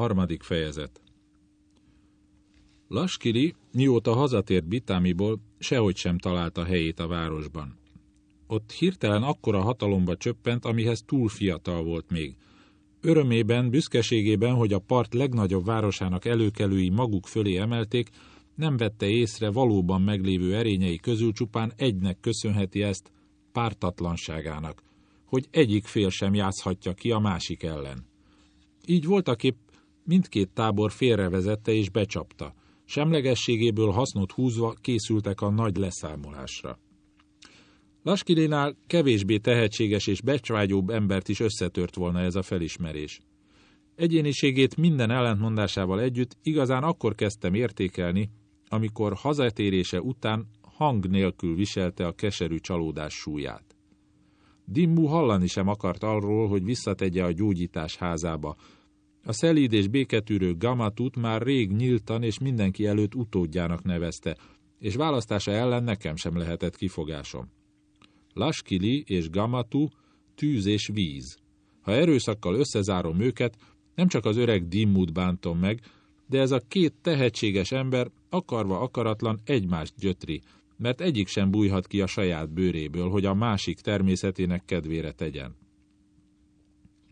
Harmadik fejezet Laskiri, mióta hazatért Bitámiból, sehogy sem találta helyét a városban. Ott hirtelen akkora hatalomba csöppent, amihez túl fiatal volt még. Örömében, büszkeségében, hogy a part legnagyobb városának előkelői maguk fölé emelték, nem vette észre valóban meglévő erényei közül csupán egynek köszönheti ezt, pártatlanságának, hogy egyik fél sem játszhatja ki a másik ellen. Így voltaképp mindkét tábor félrevezette és becsapta. Semlegességéből hasznot húzva készültek a nagy leszámolásra. Laskilinál kevésbé tehetséges és becsvágyóbb embert is összetört volna ez a felismerés. Egyéniségét minden ellentmondásával együtt igazán akkor kezdtem értékelni, amikor hazatérése után hang nélkül viselte a keserű csalódás súlyát. Dimmu hallani sem akart arról, hogy visszategye a gyógyítás házába. A szelíd és béketűrő Gamatut már rég nyíltan és mindenki előtt utódjának nevezte, és választása ellen nekem sem lehetett kifogásom. Laskili és Gamatu tűz és víz. Ha erőszakkal összezárom őket, nem csak az öreg Dimmut bántom meg, de ez a két tehetséges ember akarva akaratlan egymást gyötri, mert egyik sem bújhat ki a saját bőréből, hogy a másik természetének kedvére tegyen.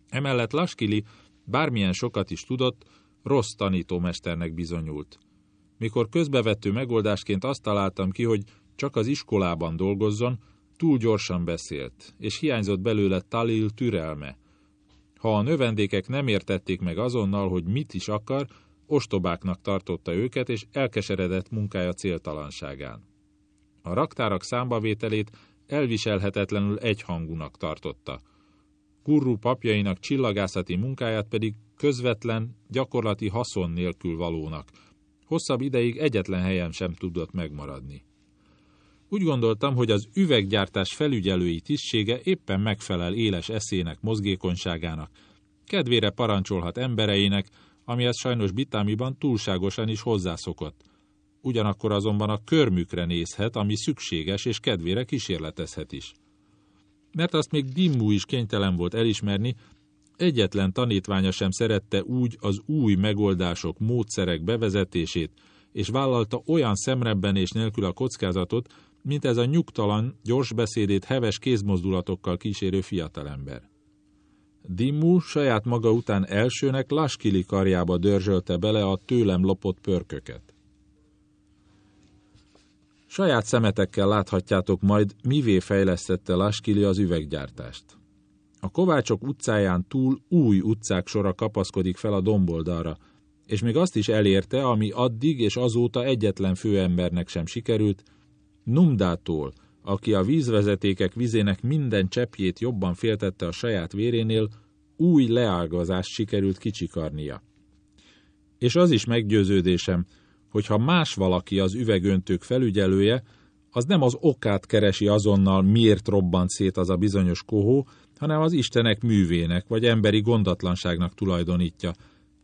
Emellett Laskili bármilyen sokat is tudott, rossz tanítómesternek bizonyult. Mikor közbevető megoldásként azt találtam ki, hogy csak az iskolában dolgozzon, túl gyorsan beszélt, és hiányzott belőle Talil türelme. Ha a növendékek nem értették meg azonnal, hogy mit is akar, ostobáknak tartotta őket, és elkeseredett munkája céltalanságán. A raktárak számbavételét elviselhetetlenül egyhangúnak tartotta. Kurru papjainak csillagászati munkáját pedig közvetlen, gyakorlati haszon nélkül valónak. Hosszabb ideig egyetlen helyen sem tudott megmaradni. Úgy gondoltam, hogy az üveggyártás felügyelői tisztsége éppen megfelel éles eszének, mozgékonyságának. Kedvére parancsolhat embereinek, amihez sajnos Bitámiban túlságosan is hozzászokott. Ugyanakkor azonban a körmükre nézhet, ami szükséges, és kedvére kísérletezhet is. Mert azt még Dimmu is kénytelen volt elismerni, egyetlen tanítványa sem szerette úgy az új megoldások, módszerek bevezetését, és vállalta olyan szemrebben és nélkül a kockázatot, mint ez a nyugtalan, gyors beszédét heves kézmozdulatokkal kísérő fiatalember. Dimmu saját maga után elsőnek Laskili karjába dörzsölte bele a tőlem lopott pörköket. Saját szemetekkel láthatjátok majd, mivé fejlesztette Laskili az üveggyártást. A Kovácsok utcáján túl új utcák sora kapaszkodik fel a domboldalra, és még azt is elérte, ami addig és azóta egyetlen főembernek sem sikerült, Numdától, aki a vízvezetékek vizének minden cseppjét jobban féltette a saját vérénél, új leágazást sikerült kicsikarnia. És az is meggyőződésem, hogy ha más valaki az üvegöntők felügyelője, az nem az okát keresi azonnal, miért robbant szét az a bizonyos kohó, hanem az Istenek művének vagy emberi gondatlanságnak tulajdonítja,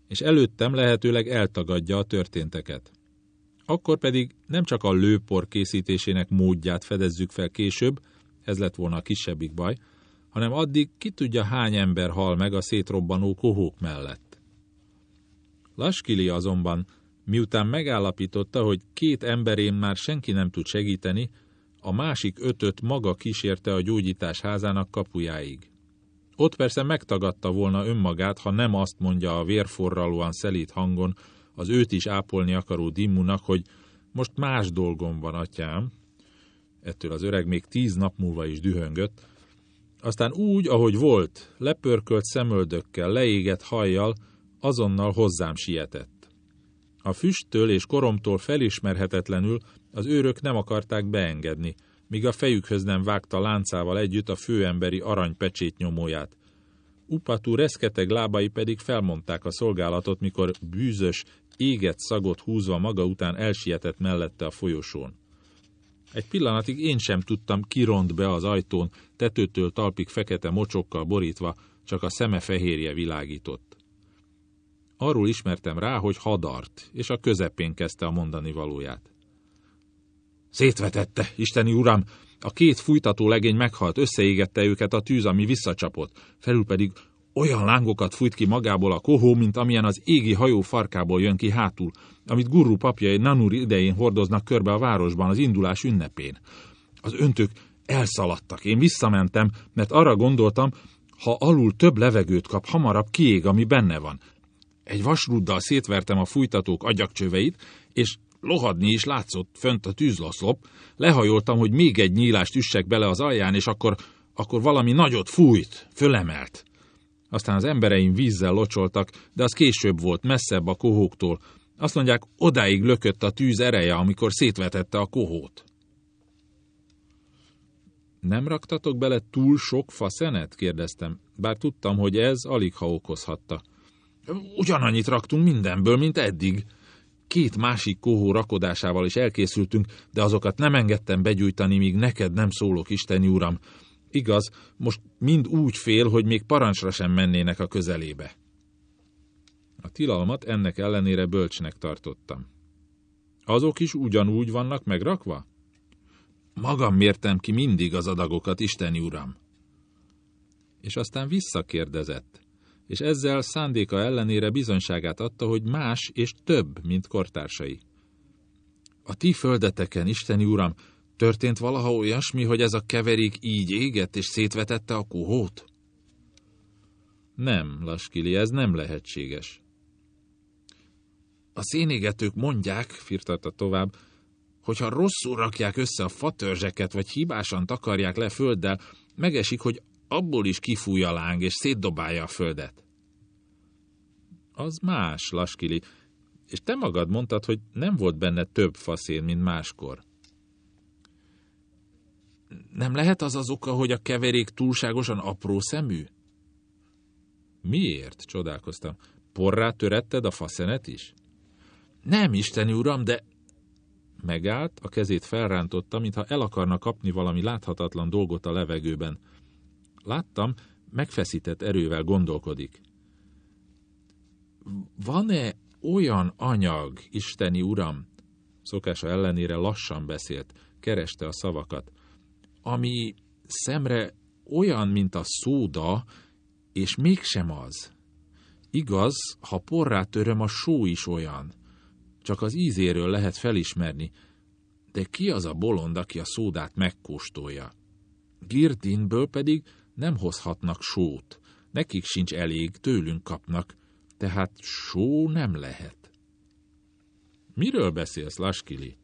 és előttem lehetőleg eltagadja a történteket. Akkor pedig nem csak a lőpor készítésének módját fedezzük fel később, ez lett volna a kisebbik baj, hanem addig ki tudja hány ember hal meg a szétrobbanó kohók mellett. Laskili azonban, miután megállapította, hogy két emberén már senki nem tud segíteni, a másik ötöt maga kísérte a gyógyítás házának kapujáig. Ott persze megtagadta volna önmagát, ha nem azt mondja a vérforralóan szelít hangon, az őt is ápolni akaró Dimmunak, hogy most más dolgom van, atyám. Ettől az öreg még tíz nap múlva is dühöngött. Aztán úgy, ahogy volt, lepörkölt szemöldökkel, leégett hajjal, azonnal hozzám sietett. A füsttől és koromtól felismerhetetlenül az őrök nem akarták beengedni, míg a fejükhöz nem vágta láncával együtt a főemberi aranypecsét nyomóját. Upatú reszketeg lábai pedig felmondták a szolgálatot, mikor bűzös, éget szagot húzva maga után elsietett mellette a folyosón. Egy pillanatig én sem tudtam, kiront be az ajtón, tetőtől talpig fekete mocsokkal borítva, csak a szeme fehérje világított. Arról ismertem rá, hogy hadart, és a közepén kezdte a mondani valóját. Szétvetette, isteni uram! A két fújtató legény meghalt, összeégette őket a tűz, ami visszacsapott. Felül pedig Olyan lángokat fújt ki magából a kohó, mint amilyen az égi hajó farkából jön ki hátul, amit Guru papjai Nanur idején hordoznak körbe a városban az indulás ünnepén. Az öntök elszaladtak. Én visszamentem, mert arra gondoltam, ha alul több levegőt kap, hamarabb kiég, ami benne van. Egy vasrúddal szétvertem a fújtatók agyagcsöveit, és lohadni is látszott fönt a tűzlaszlop. Lehajoltam, hogy még egy nyílást üssek bele az alján, és akkor, akkor valami nagyot fújt, fölemelt. Aztán az embereim vízzel locsoltak, de az később volt, messzebb a kohóktól. Azt mondják, odáig lökött a tűz ereje, amikor szétvetette a kohót. Nem raktatok bele túl sok faszenet? kérdeztem, bár tudtam, hogy ez alig ha okozhatta. Ugyanannyit raktunk mindenből, mint eddig. Két másik kohó rakodásával is elkészültünk, de azokat nem engedtem begyújtani, míg neked nem szólok, Isteni Uram. Igaz, most mind úgy fél, hogy még parancsra sem mennének a közelébe. A tilalmat ennek ellenére bölcsnek tartottam. Azok is ugyanúgy vannak megrakva? Magam mértem ki mindig az adagokat, Isteni Uram. És aztán visszakérdezett, és ezzel szándéka ellenére bizonyságát adta, hogy más és több, mint kortársai. A ti földeteken, Isteni Uram, történt valaha olyasmi, hogy ez a keverék így égett és szétvetette a kuhót? Nem, Laskili, ez nem lehetséges. A szénégetők mondják, firtatta tovább, hogyha rosszul rakják össze a fatörzseket, vagy hibásan takarják le földdel, megesik, hogy abból is kifúj a láng, és szétdobálja a földet. Az más, Laskili, és te magad mondtad, hogy nem volt benne több faszén, mint máskor. Nem lehet az az oka, hogy a keverék túlságosan apró szemű? Miért? csodálkoztam. Porrá töretted a faszenet is? Nem, isteni uram, de Megállt, a kezét felrántotta, mintha el akarna kapni valami láthatatlan dolgot a levegőben. Láttam, megfeszített erővel gondolkodik. Van-e olyan anyag, Isteni Uram, szokása ellenére lassan beszélt, kereste a szavakat, ami szemre olyan, mint a szóda, és mégsem az. Igaz, ha porrá töröm, a só is olyan csak az ízéről lehet felismerni, de ki az a bolond, aki a szódát megkóstolja? Girdinből pedig nem hozhatnak sót, nekik sincs elég, tőlünk kapnak, tehát só nem lehet. Miről beszélsz, Laskili?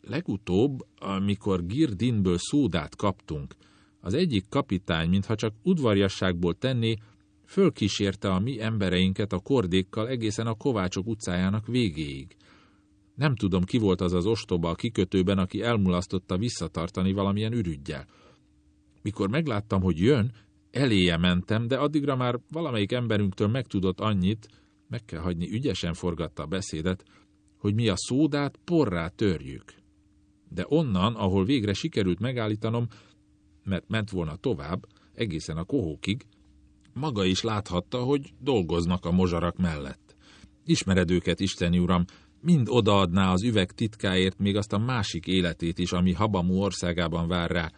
Legutóbb, amikor Girdinből szódát kaptunk, az egyik kapitány, mintha csak udvarjasságból tenné, fölkísérte a mi embereinket a kordékkal egészen a Kovácsok utcájának végéig. Nem tudom, ki volt az az ostoba a kikötőben, aki elmulasztotta visszatartani valamilyen ürügyjel. Mikor megláttam, hogy jön, eléje mentem, de addigra már valamelyik emberünktől megtudott annyit, meg kell hagyni, ügyesen forgatta a beszédet, hogy mi a szódát porrá törjük. De onnan, ahol végre sikerült megállítanom, mert ment volna tovább, egészen a kohókig, maga is láthatta, hogy dolgoznak a mozsarak mellett. Ismered őket, Isteni Uram, mind odaadná az üveg titkáért még azt a másik életét is, ami Habamú országában vár rá.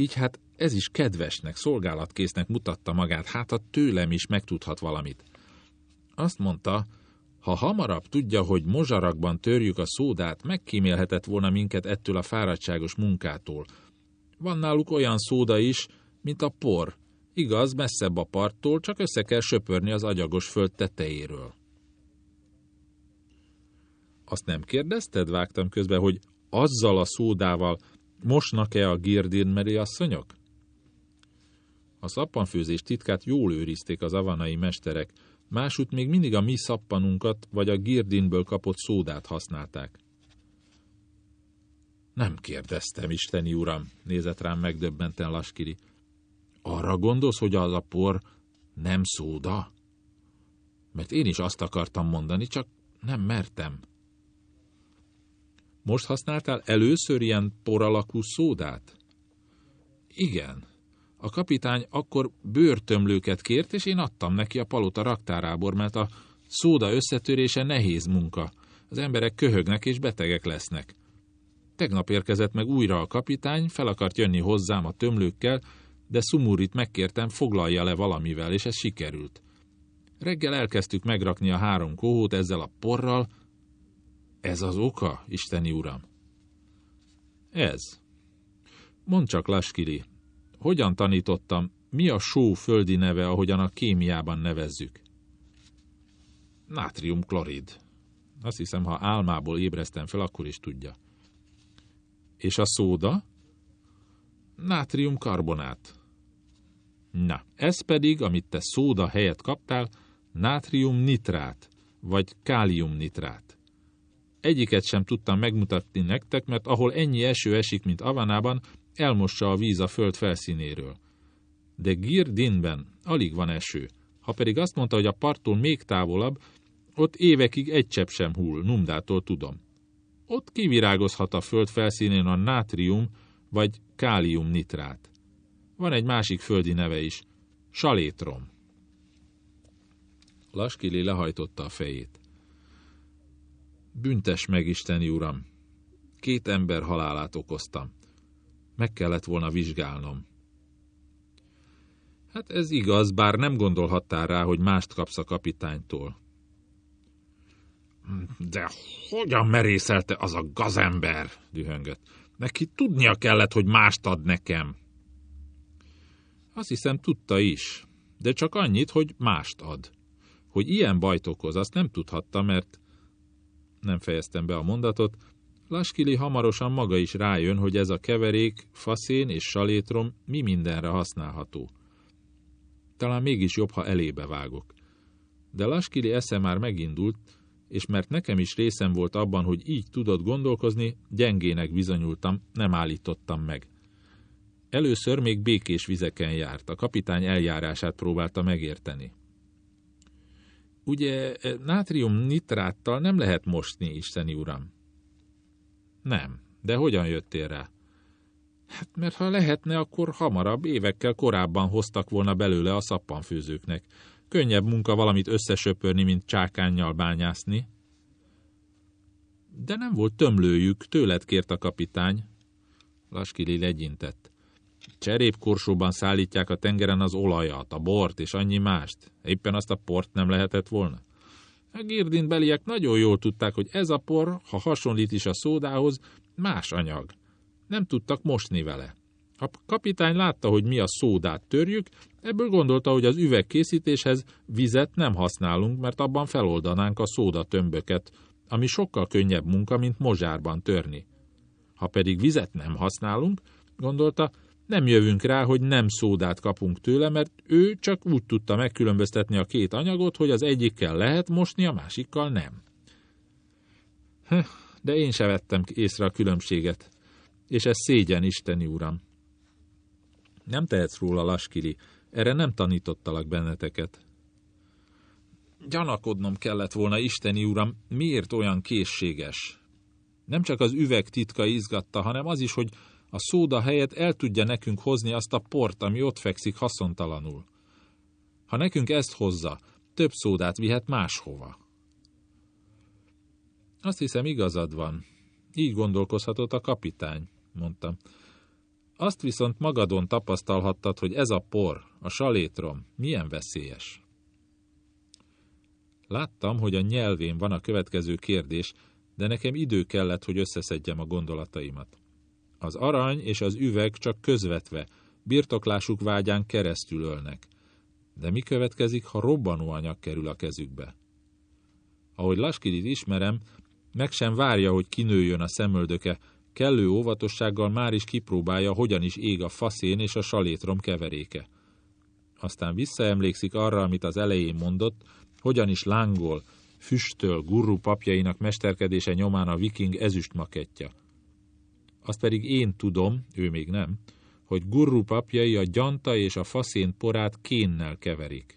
Így hát ez is kedvesnek, szolgálatkésznek mutatta magát, hát a tőlem is megtudhat valamit. Azt mondta, ha hamarabb tudja, hogy mozsarakban törjük a szódát, megkímélhetett volna minket ettől a fáradtságos munkától. Van náluk olyan szóda is, mint a por, Igaz, messzebb a parttól, csak össze kell söpörni az agyagos föld tetejéről. Azt nem kérdezted, vágtam közbe, hogy azzal a szódával mosnak-e a girdin asszonyok? A szappanfőzés titkát jól őrizték az avanai mesterek, másút még mindig a mi szappanunkat vagy a girdinből kapott szódát használták. Nem kérdeztem, isteni uram, nézett rám megdöbbenten Laskiri. Arra gondolsz, hogy az a por nem szóda? Mert én is azt akartam mondani, csak nem mertem. Most használtál először ilyen por alakú szódát? Igen. A kapitány akkor bőrtömlőket kért, és én adtam neki a palota raktárából, mert a szóda összetörése nehéz munka. Az emberek köhögnek és betegek lesznek. Tegnap érkezett meg újra a kapitány, fel akart jönni hozzám a tömlőkkel, de Sumurit megkértem, foglalja le valamivel, és ez sikerült. Reggel elkezdtük megrakni a három kohót ezzel a porral. Ez az oka, isteni uram? Ez. Mondd csak, Laskili, hogyan tanítottam, mi a só földi neve, ahogyan a kémiában nevezzük? Nátriumklorid. Azt hiszem, ha álmából ébreztem fel, akkor is tudja. És a szóda? Nátriumkarbonát. Na, ez pedig, amit te szóda helyett kaptál, nátriumnitrát, vagy káliumnitrát. Egyiket sem tudtam megmutatni nektek, mert ahol ennyi eső esik, mint Avanában, elmossa a víz a föld felszínéről. De Girdinben alig van eső. Ha pedig azt mondta, hogy a parttól még távolabb, ott évekig egy csepp sem hull, Numdától tudom. Ott kivirágozhat a föld felszínén a nátrium vagy kálium nitrát. Van egy másik földi neve is, salétrom. Laskili lehajtotta a fejét. Büntes meg, Isteni Uram! Két ember halálát okoztam. Meg kellett volna vizsgálnom. Hát ez igaz, bár nem gondolhattál rá, hogy mást kapsz a kapitánytól. De hogyan merészelte az a gazember? dühöngött. Neki tudnia kellett, hogy mást ad nekem. Azt hiszem, tudta is, de csak annyit, hogy mást ad. Hogy ilyen bajt okoz, azt nem tudhatta, mert nem fejeztem be a mondatot, Laskili hamarosan maga is rájön, hogy ez a keverék, faszén és salétrom mi mindenre használható. Talán mégis jobb, ha elébe vágok. De Laskili esze már megindult, és mert nekem is részem volt abban, hogy így tudott gondolkozni, gyengének bizonyultam, nem állítottam meg. Először még békés vizeken járt, a kapitány eljárását próbálta megérteni. Ugye nátrium nitráttal nem lehet mosni, isteni uram? Nem, de hogyan jöttél rá? Hát mert ha lehetne, akkor hamarabb, évekkel korábban hoztak volna belőle a szappanfőzőknek. Könnyebb munka valamit összesöpörni, mint csákánnyal bányászni. De nem volt tömlőjük, tőled kért a kapitány. Laskili legyintett. Cserépkorsóban szállítják a tengeren az olajat, a bort és annyi mást. Éppen azt a port nem lehetett volna? A Girdin beliek nagyon jól tudták, hogy ez a por, ha hasonlít is a szódához, más anyag. Nem tudtak mosni vele. A kapitány látta, hogy mi a szódát törjük, ebből gondolta, hogy az üvegkészítéshez vizet nem használunk, mert abban feloldanánk a szóda ami sokkal könnyebb munka, mint mozsárban törni. Ha pedig vizet nem használunk, gondolta, nem jövünk rá, hogy nem szódát kapunk tőle, mert ő csak úgy tudta megkülönböztetni a két anyagot, hogy az egyikkel lehet mosni, a másikkal nem. De én se vettem észre a különbséget, és ez szégyen, Isteni Uram. Nem tehetsz róla, Laskiri, erre nem tanítottalak benneteket. Gyanakodnom kellett volna, Isteni Uram, miért olyan készséges? Nem csak az üveg titka izgatta, hanem az is, hogy a szóda helyett el tudja nekünk hozni azt a port, ami ott fekszik haszontalanul. Ha nekünk ezt hozza, több szódát vihet máshova. Azt hiszem igazad van. Így gondolkozhatott a kapitány, mondtam. Azt viszont magadon tapasztalhattad, hogy ez a por, a salétrom, milyen veszélyes. Láttam, hogy a nyelvén van a következő kérdés, de nekem idő kellett, hogy összeszedjem a gondolataimat. Az arany és az üveg csak közvetve, birtoklásuk vágyán keresztül ölnek. De mi következik, ha robbanóanyag kerül a kezükbe? Ahogy Laskirit ismerem, meg sem várja, hogy kinőjön a szemöldöke, kellő óvatossággal már is kipróbálja, hogyan is ég a faszén és a salétrom keveréke. Aztán visszaemlékszik arra, amit az elején mondott, hogyan is lángol, füstöl gurru papjainak mesterkedése nyomán a viking ezüst makettja. Azt pedig én tudom, ő még nem, hogy gurru papjai a gyanta és a faszén porát kénnel keverik.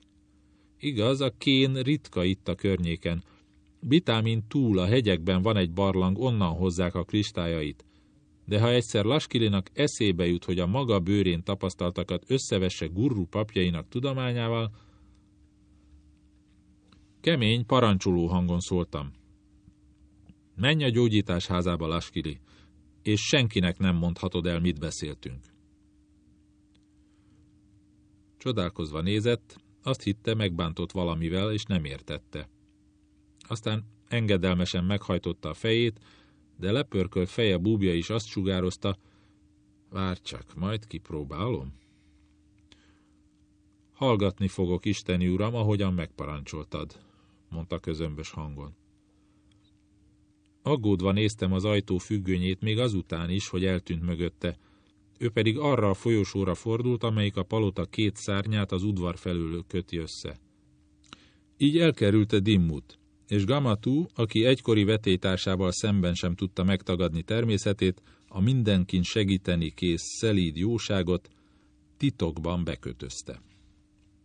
Igaz, a kén ritka itt a környéken. Bitámin túl a hegyekben van egy barlang, onnan hozzák a kristályait. De ha egyszer Laskilinak eszébe jut, hogy a maga bőrén tapasztaltakat összevesse gurru papjainak tudományával, kemény, parancsoló hangon szóltam. Menj a gyógyítás házába, Laskili és senkinek nem mondhatod el, mit beszéltünk. Csodálkozva nézett, azt hitte, megbántott valamivel, és nem értette. Aztán engedelmesen meghajtotta a fejét, de lepörkölt feje búbja is azt sugározta, várj csak, majd kipróbálom. Hallgatni fogok, Isteni Uram, ahogyan megparancsoltad, mondta közömbös hangon. Aggódva néztem az ajtó függönyét még azután is, hogy eltűnt mögötte, ő pedig arra a folyosóra fordult, amelyik a palota két szárnyát az udvar felül köti össze. Így elkerülte Dimmut, és Gamatú, aki egykori vetétársával szemben sem tudta megtagadni természetét, a mindenkin segíteni kész szelíd jóságot titokban bekötözte.